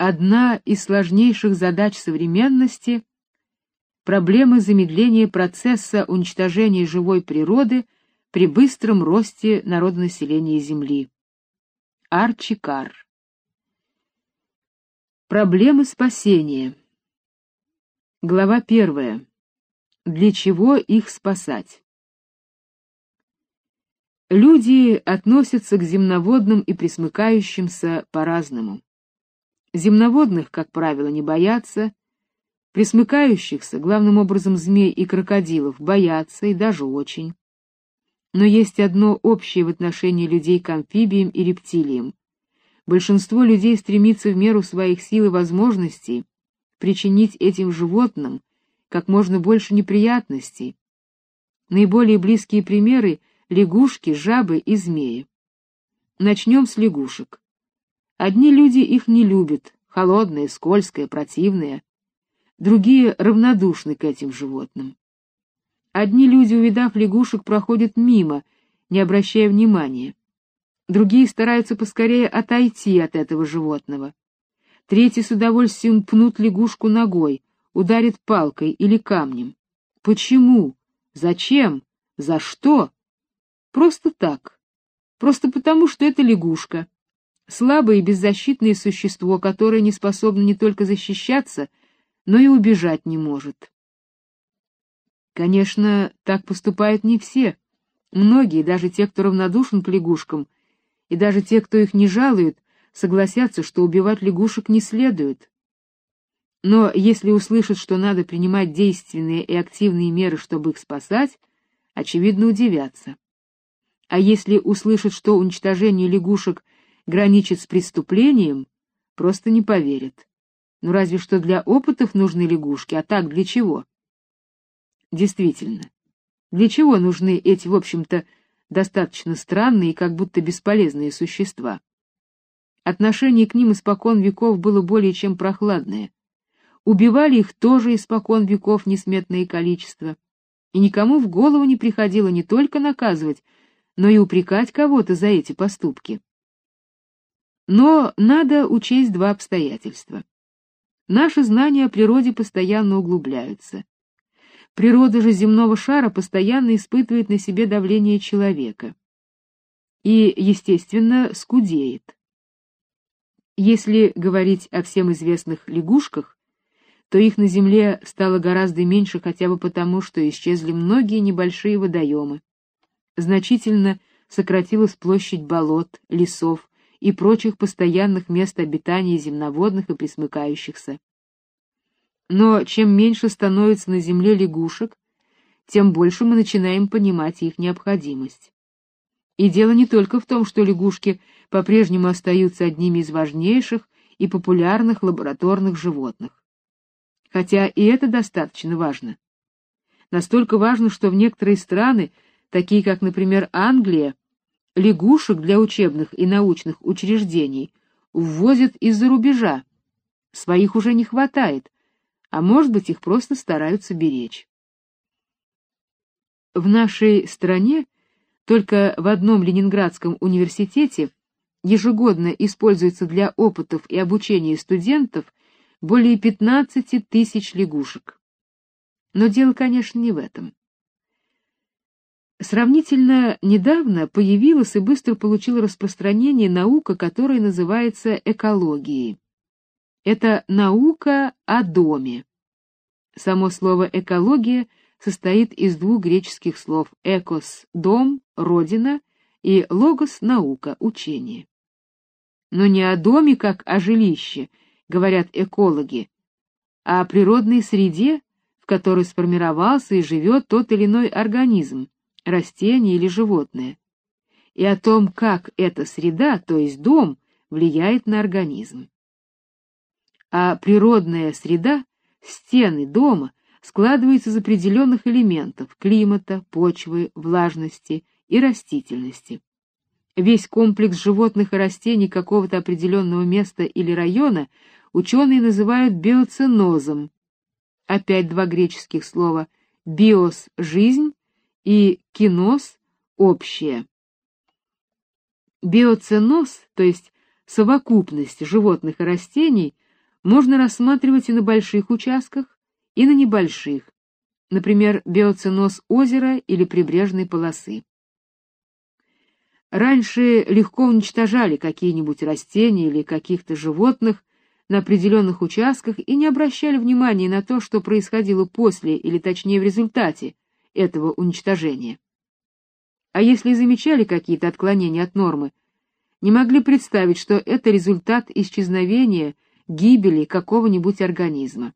одна из сложнейших задач современности — проблемы замедления процесса уничтожения живой природы при быстром росте народонаселения Земли. Арчи Карр. Проблемы спасения. Глава первая. Для чего их спасать? Люди относятся к земноводным и пресмыкающимся по-разному. Земноводных, как правило, не боятся, пресмыкающихся, главным образом змей и крокодилов, боятся и даже очень. Но есть одно общее в отношении людей к амфибиям и рептилиям. Большинство людей стремится в меру своих сил и возможностей причинить этим животным как можно больше неприятностей. Наиболее близкие примеры — лягушки, жабы и змеи. Начнем с лягушек. Одни люди их не любят, холодные, скользкие, противные. Другие равнодушны к этим животным. Одни люди, увидав лягушек, проходят мимо, не обращая внимания. Другие стараются поскорее отойти от этого животного. Третьи с удовольствием пнут лягушку ногой, ударят палкой или камнем. Почему? Зачем? За что? Просто так. Просто потому, что это лягушка слабое и беззащитное существо, которое не способно не только защищаться, но и убежать не может. Конечно, так поступают не все. Многие, даже те, кто равнодушен к лягушкам, и даже те, кто их не жалует, согласятся, что убивать лягушек не следует. Но если услышат, что надо принимать действенные и активные меры, чтобы их спасать, очевидно удивятся. А если услышат, что уничтожение лягушек граничит с преступлением, просто не поверят. Ну разве что для опытов нужны лягушки, а так для чего? Действительно, для чего нужны эти, в общем-то, достаточно странные и как будто бесполезные существа? Отношение к ним испокон веков было более чем прохладное. Убивали их тоже испокон веков несметное количество, и никому в голову не приходило не только наказывать, но и упрекать кого-то за эти поступки. Но надо учесть два обстоятельства. Наши знания о природе постоянно углубляются. Природа же земного шара постоянно испытывает на себе давление человека. И, естественно, скудеет. Если говорить о всем известных лягушках, то их на земле стало гораздо меньше хотя бы потому, что исчезли многие небольшие водоемы. Значительно сократилась площадь болот, лесов, и прочих постоянных мест обитания земноводных и пресмыкающихся. Но чем меньше становится на земле лягушек, тем больше мы начинаем понимать их необходимость. И дело не только в том, что лягушки по-прежнему остаются одними из важнейших и популярных лабораторных животных. Хотя и это достаточно важно. Настолько важно, что в некоторые страны, такие как, например, Англия, лягушек для учебных и научных учреждений ввозят из-за рубежа. Своих уже не хватает, а может быть, их просто стараются беречь. В нашей стране только в одном Ленинградском университете ежегодно используется для опытов и обучения студентов более 15 тысяч лягушек. Но дело, конечно, не в этом. Сравнительно недавно появилась и быстро получила распространение наука, которая называется экологией. Это наука о доме. Само слово экология состоит из двух греческих слов: экос дом, родина и логос наука, учение. Но не о доме как о жилище, говорят экологи, а о природной среде, в которой сформировался и живет тот или иной организм растение или животное, и о том, как эта среда, то есть дом, влияет на организм. А природная среда, стены дома, складывается из определенных элементов климата, почвы, влажности и растительности. Весь комплекс животных и растений какого-то определенного места или района ученые называют биоценозом. Опять два греческих слова биос жизнь и киноз общее. Биоценоз, то есть совокупность животных и растений, можно рассматривать и на больших участках, и на небольших, например, биоценоз озера или прибрежной полосы. Раньше легко уничтожали какие-нибудь растения или каких-то животных на определенных участках и не обращали внимания на то, что происходило после или точнее в результате этого уничтожения. А если замечали какие-то отклонения от нормы, не могли представить, что это результат исчезновения, гибели какого-нибудь организма.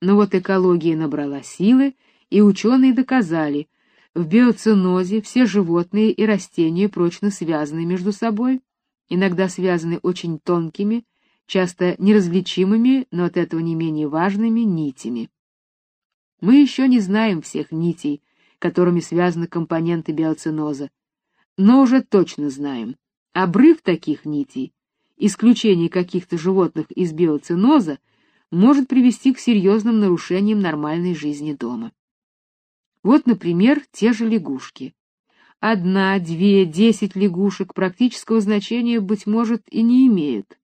Но вот экология набрала силы, и ученые доказали, в биоценозе все животные и растения прочно связаны между собой, иногда связаны очень тонкими, часто неразличимыми, но от этого не менее важными нитями. Мы еще не знаем всех нитей, которыми связаны компоненты биоценоза, но уже точно знаем, обрыв таких нитей, исключение каких-то животных из биоценоза может привести к серьезным нарушениям нормальной жизни дома. Вот, например, те же лягушки. Одна, две, десять лягушек практического значения, быть может, и не имеют.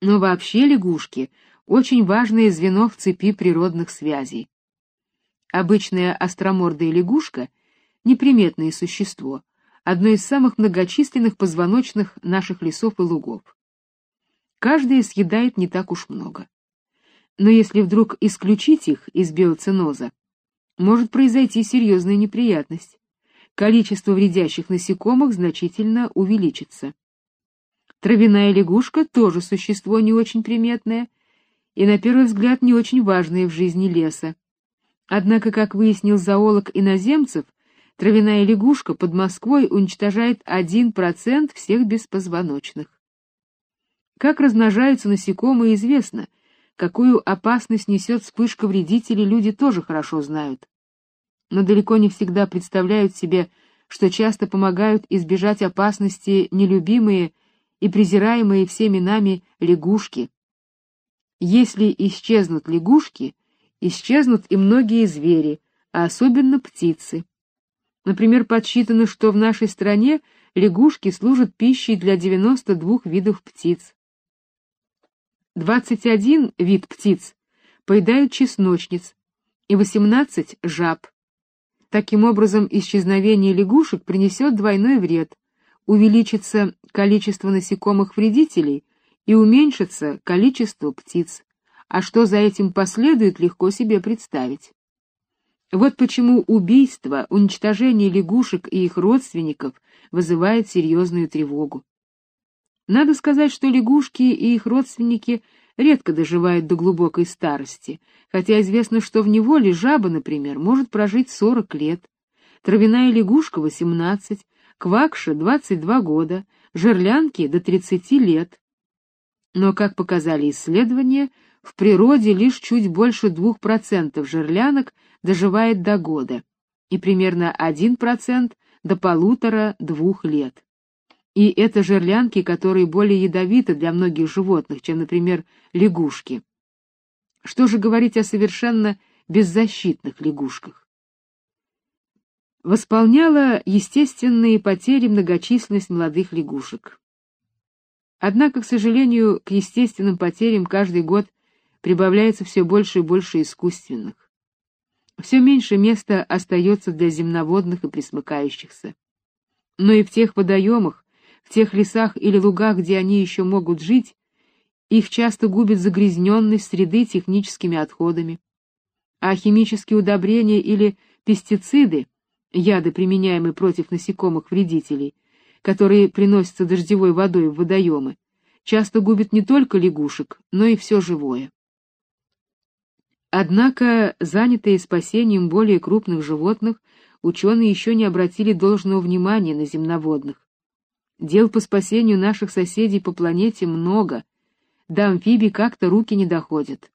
Но вообще лягушки — очень важное звено в цепи природных связей. Обычная остромордая лягушка — неприметное существо, одно из самых многочисленных позвоночных наших лесов и лугов. Каждая съедает не так уж много. Но если вдруг исключить их из биоценоза, может произойти серьезная неприятность. Количество вредящих насекомых значительно увеличится. Травяная лягушка тоже существо не очень приметное и на первый взгляд не очень важное в жизни леса. Однако, как выяснил зоолог иноземцев, травяная лягушка под Москвой уничтожает 1% всех беспозвоночных. Как размножаются насекомые, известно, Какую опасность несет вспышка вредителей, люди тоже хорошо знают. Но далеко не всегда представляют себе, что часто помогают избежать опасности нелюбимые и презираемые всеми нами лягушки. Если исчезнут лягушки, исчезнут и многие звери, а особенно птицы. Например, подсчитано, что в нашей стране лягушки служат пищей для 92 видов птиц. 21 вид птиц поедают чесночниц и 18 жаб. Таким образом, исчезновение лягушек принесет двойной вред. Увеличится количество насекомых-вредителей и уменьшится количество птиц. А что за этим последует, легко себе представить. Вот почему убийство, уничтожение лягушек и их родственников вызывает серьезную тревогу. Надо сказать, что лягушки и их родственники редко доживают до глубокой старости, хотя известно, что в неволе жаба, например, может прожить 40 лет, травяная лягушка — 18, квакша — 22 года, жерлянки — до 30 лет. Но, как показали исследования, в природе лишь чуть больше 2% жерлянок доживает до года, и примерно 1% до полутора-двух лет. И это жерлянки, которые более ядовиты для многих животных, чем, например, лягушки. Что же говорить о совершенно беззащитных лягушках? Восполняла естественные потери многочисленность молодых лягушек. Однако, к сожалению, к естественным потерям каждый год прибавляется все больше и больше искусственных. Все меньше места остается для земноводных и пресмыкающихся. Но и в тех водоемах, в тех лесах или лугах, где они еще могут жить, их часто губит загрязненность среды техническими отходами. А химические удобрения или пестициды, яды, применяемые против насекомых-вредителей, которые приносятся дождевой водой в водоемы, часто губят не только лягушек, но и все живое. Однако, занятые спасением более крупных животных, ученые еще не обратили должного внимания на земноводных. Дел по спасению наших соседей по планете много, до амфибий как-то руки не доходят.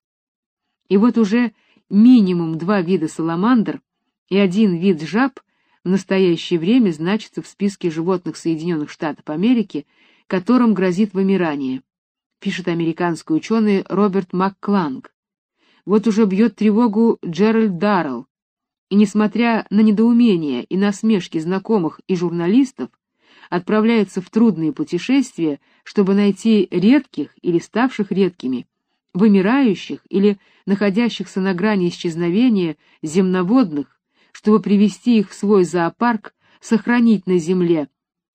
И вот уже минимум два вида саламандр и один вид жаб в настоящее время значатся в списке животных Соединенных Штатов Америки, которым грозит вымирание, пишет американский ученый Роберт МакКланг. Вот уже бьет тревогу Джеральд Даррелл, и несмотря на недоумение и насмешки знакомых и журналистов, отправляется в трудные путешествия, чтобы найти редких или ставших редкими вымирающих или находящихся на грани исчезновения земноводных, чтобы привести их в свой зоопарк, сохранить на земле,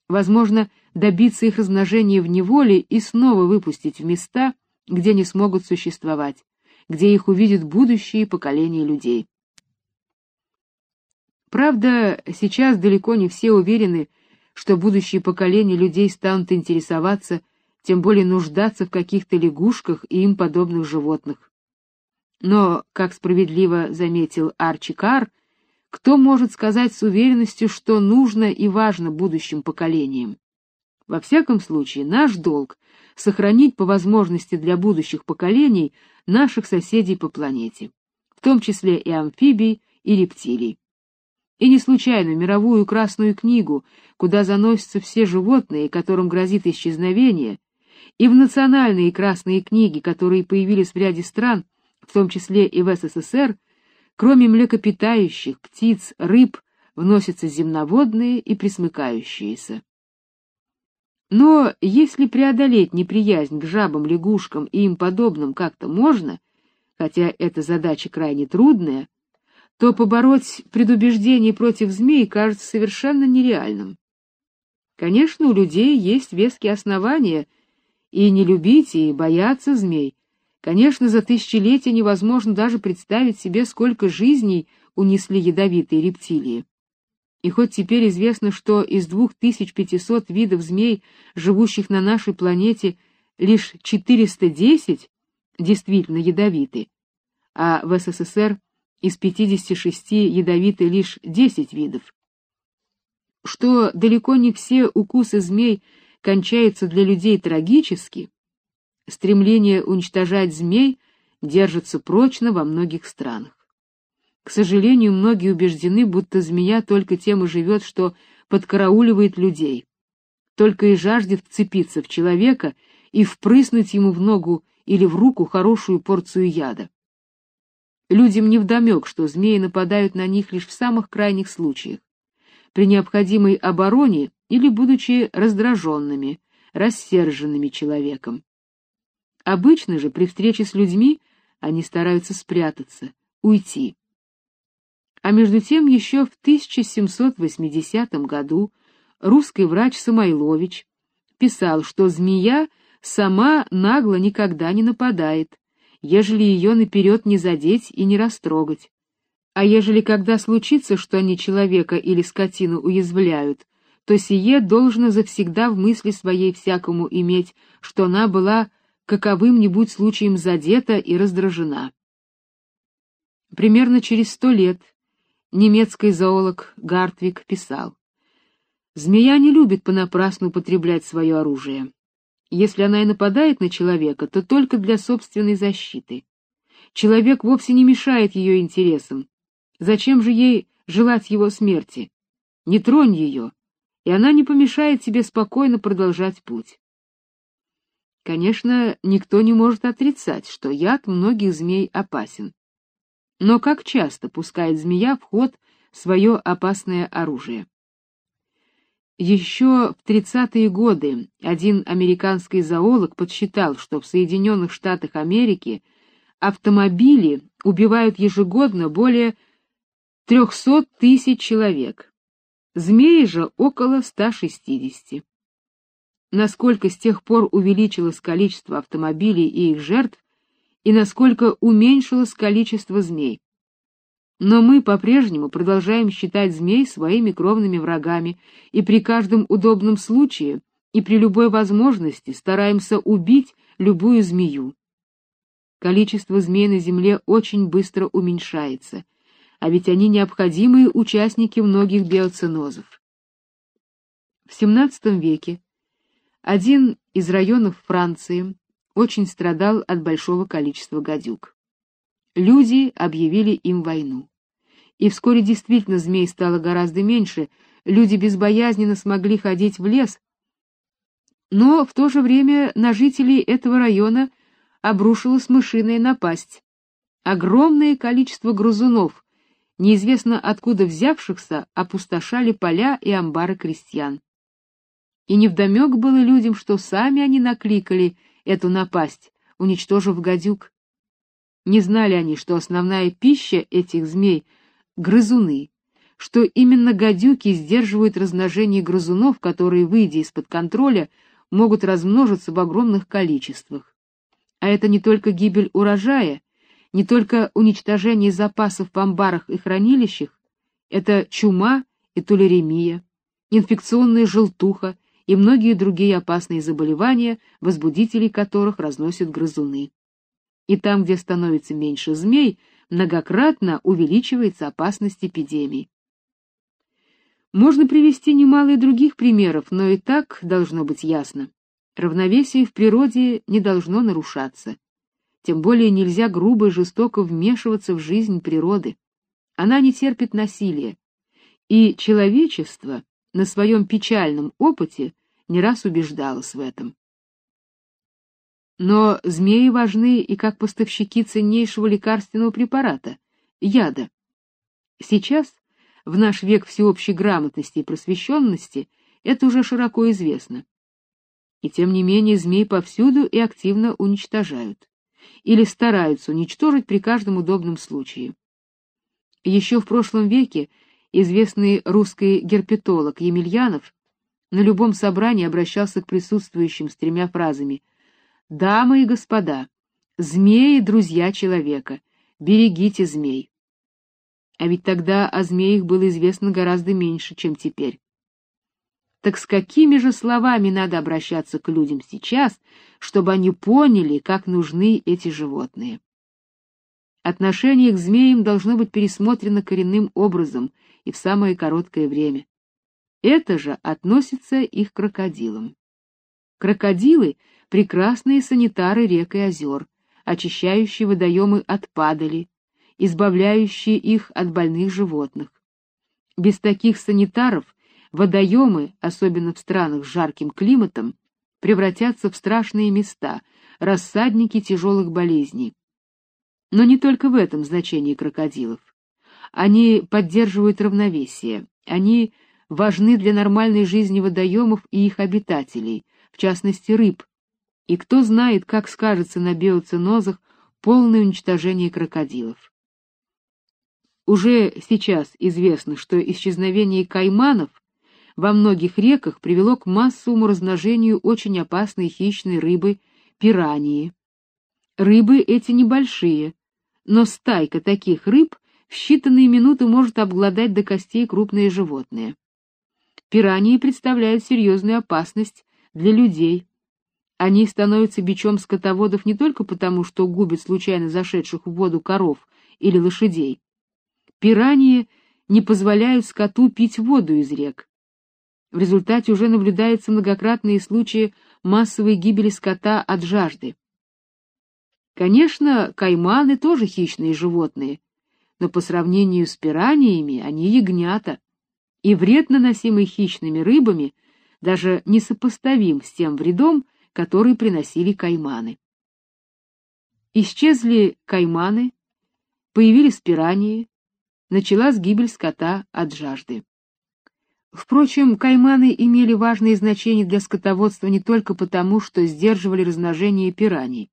возможно, добиться их размножения в неволе и снова выпустить в места, где не смогут существовать, где их увидят будущие поколения людей. Правда, сейчас далеко не все уверены, что будущие поколения людей станут интересоваться, тем более нуждаться в каких-то лягушках и им подобных животных. Но, как справедливо заметил Арчи Карр, кто может сказать с уверенностью, что нужно и важно будущим поколениям? Во всяком случае, наш долг — сохранить по возможности для будущих поколений наших соседей по планете, в том числе и амфибий, и рептилий. И не случайно мировую Красную книгу, куда заносятся все животные, которым грозит исчезновение, и в национальные красные книги, которые появились в ряде стран, в том числе и в СССР, кроме млекопитающих, птиц, рыб, вносятся земноводные и пресмыкающиеся. Но если преодолеть неприязнь к жабам, лягушкам и им подобным как-то можно, хотя эта задача крайне трудная, то побороть предубеждение против змей кажется совершенно нереальным. Конечно, у людей есть веские основания и не любить, и бояться змей. Конечно, за тысячелетия невозможно даже представить себе, сколько жизней унесли ядовитые рептилии. И хоть теперь известно, что из 2500 видов змей, живущих на нашей планете, лишь 410 действительно ядовиты, а в СССР из 56 ядовиты лишь 10 видов. Что далеко не все укусы змей кончаются для людей трагически, стремление уничтожать змей держится прочно во многих странах. К сожалению, многие убеждены, будто змея только тем и живет, что подкарауливает людей, только и жаждет вцепиться в человека и впрыснуть ему в ногу или в руку хорошую порцию яда. Людям невдомек, что змеи нападают на них лишь в самых крайних случаях, при необходимой обороне или будучи раздраженными, рассерженными человеком. Обычно же при встрече с людьми они стараются спрятаться, уйти. А между тем еще в 1780 году русский врач Самойлович писал, что змея сама нагло никогда не нападает, ежели ее наперед не задеть и не растрогать. А ежели когда случится, что они человека или скотину уязвляют, то сие должно завсегда в мысли своей всякому иметь, что она была каковым-нибудь случаем задета и раздражена. Примерно через сто лет немецкий зоолог Гартвик писал, «Змея не любит понапрасну употреблять свое оружие. Если она и нападает на человека, то только для собственной защиты. Человек вовсе не мешает ее интересам. Зачем же ей желать его смерти? Не тронь ее, и она не помешает тебе спокойно продолжать путь. Конечно, никто не может отрицать, что яд многих змей опасен. Но как часто пускает змея в ход свое опасное оружие? Еще в 30-е годы один американский зоолог подсчитал, что в Соединенных Штатах Америки автомобили убивают ежегодно более 300 тысяч человек. Змеи же около 160. Насколько с тех пор увеличилось количество автомобилей и их жертв, и насколько уменьшилось количество змей. Но мы по-прежнему продолжаем считать змей своими кровными врагами и при каждом удобном случае и при любой возможности стараемся убить любую змею. Количество змей на земле очень быстро уменьшается, а ведь они необходимые участники многих биоценозов. В XVII веке один из районов Франции очень страдал от большого количества гадюк люди объявили им войну. И вскоре действительно змей стало гораздо меньше, люди безбоязненно смогли ходить в лес, но в то же время на жителей этого района обрушилась мышиная напасть. Огромное количество грызунов, неизвестно откуда взявшихся, опустошали поля и амбары крестьян. И невдомек было людям, что сами они накликали эту напасть, уничтожив гадюк. Не знали они, что основная пища этих змей — грызуны, что именно гадюки сдерживают размножение грызунов, которые, выйдя из-под контроля, могут размножиться в огромных количествах. А это не только гибель урожая, не только уничтожение запасов в амбарах и хранилищах, это чума и тулеремия, инфекционная желтуха и многие другие опасные заболевания, возбудителей которых разносят грызуны и там, где становится меньше змей, многократно увеличивается опасность эпидемий. Можно привести немало и других примеров, но и так должно быть ясно. Равновесие в природе не должно нарушаться. Тем более нельзя грубо и жестоко вмешиваться в жизнь природы. Она не терпит насилия. И человечество на своем печальном опыте не раз убеждалось в этом. Но змеи важны и как поставщики ценнейшего лекарственного препарата — яда. Сейчас, в наш век всеобщей грамотности и просвещенности, это уже широко известно. И тем не менее змей повсюду и активно уничтожают. Или стараются уничтожить при каждом удобном случае. Еще в прошлом веке известный русский герпетолог Емельянов на любом собрании обращался к присутствующим с тремя фразами — Дамы и господа, змеи — друзья человека, берегите змей. А ведь тогда о змеях было известно гораздо меньше, чем теперь. Так с какими же словами надо обращаться к людям сейчас, чтобы они поняли, как нужны эти животные? Отношение к змеям должно быть пересмотрено коренным образом и в самое короткое время. Это же относится и к крокодилам. Крокодилы прекрасные санитары рек и озер, очищающие водоемы от падали, избавляющие их от больных животных. Без таких санитаров водоемы, особенно в странах с жарким климатом, превратятся в страшные места, рассадники тяжелых болезней. Но не только в этом значении крокодилов. Они поддерживают равновесие, они важны для нормальной жизни водоемов и их обитателей, в частности рыб, и кто знает, как скажется на биоценозах полное уничтожение крокодилов. Уже сейчас известно, что исчезновение кайманов во многих реках привело к массовому размножению очень опасной хищной рыбы пираньи. Рыбы эти небольшие, но стайка таких рыб в считанные минуты может обглодать до костей крупные животные. Пираньи представляют серьезную опасность для людей, они становятся бичом скотоводов не только потому, что губят случайно зашедших в воду коров или лошадей. Пираньи не позволяют скоту пить воду из рек. В результате уже наблюдаются многократные случаи массовой гибели скота от жажды. Конечно, кайманы тоже хищные животные, но по сравнению с пираньями они ягнята, и вред, наносимый хищными рыбами, даже несопоставим с тем вредом, который приносили кайманы. Исчезли кайманы, появились пираньи, началась гибель скота от жажды. Впрочем, кайманы имели важное значение для скотоводства не только потому, что сдерживали размножение пираний.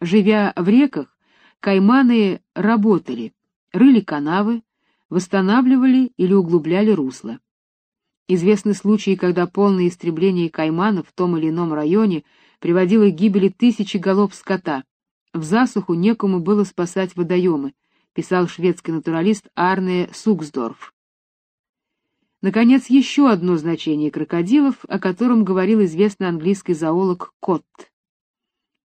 Живя в реках, кайманы работали, рыли канавы, восстанавливали или углубляли русла. Известны случаи, когда полное истребление кайманов в том или ином районе приводило к гибели тысячи голов скота. В засуху некому было спасать водоемы, писал шведский натуралист Арне Суксдорф. Наконец, еще одно значение крокодилов, о котором говорил известный английский зоолог Котт.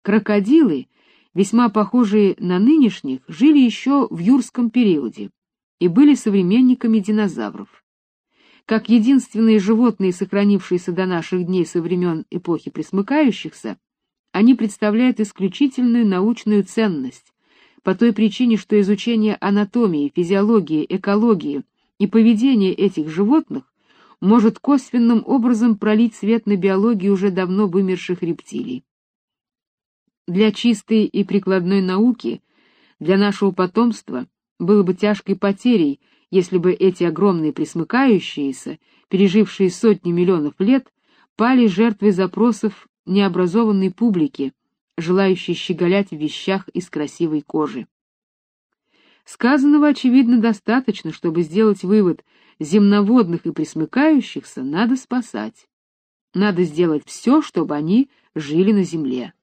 Крокодилы, весьма похожие на нынешних, жили еще в юрском периоде и были современниками динозавров как единственные животные, сохранившиеся до наших дней со времен эпохи пресмыкающихся, они представляют исключительную научную ценность, по той причине, что изучение анатомии, физиологии, экологии и поведения этих животных может косвенным образом пролить свет на биологию уже давно вымерших рептилий. Для чистой и прикладной науки, для нашего потомства, было бы тяжкой потерей если бы эти огромные присмыкающиеся, пережившие сотни миллионов лет, пали жертвой запросов необразованной публики, желающие щеголять в вещах из красивой кожи. Сказанного, очевидно, достаточно, чтобы сделать вывод, земноводных и пресмыкающихся надо спасать. Надо сделать все, чтобы они жили на земле.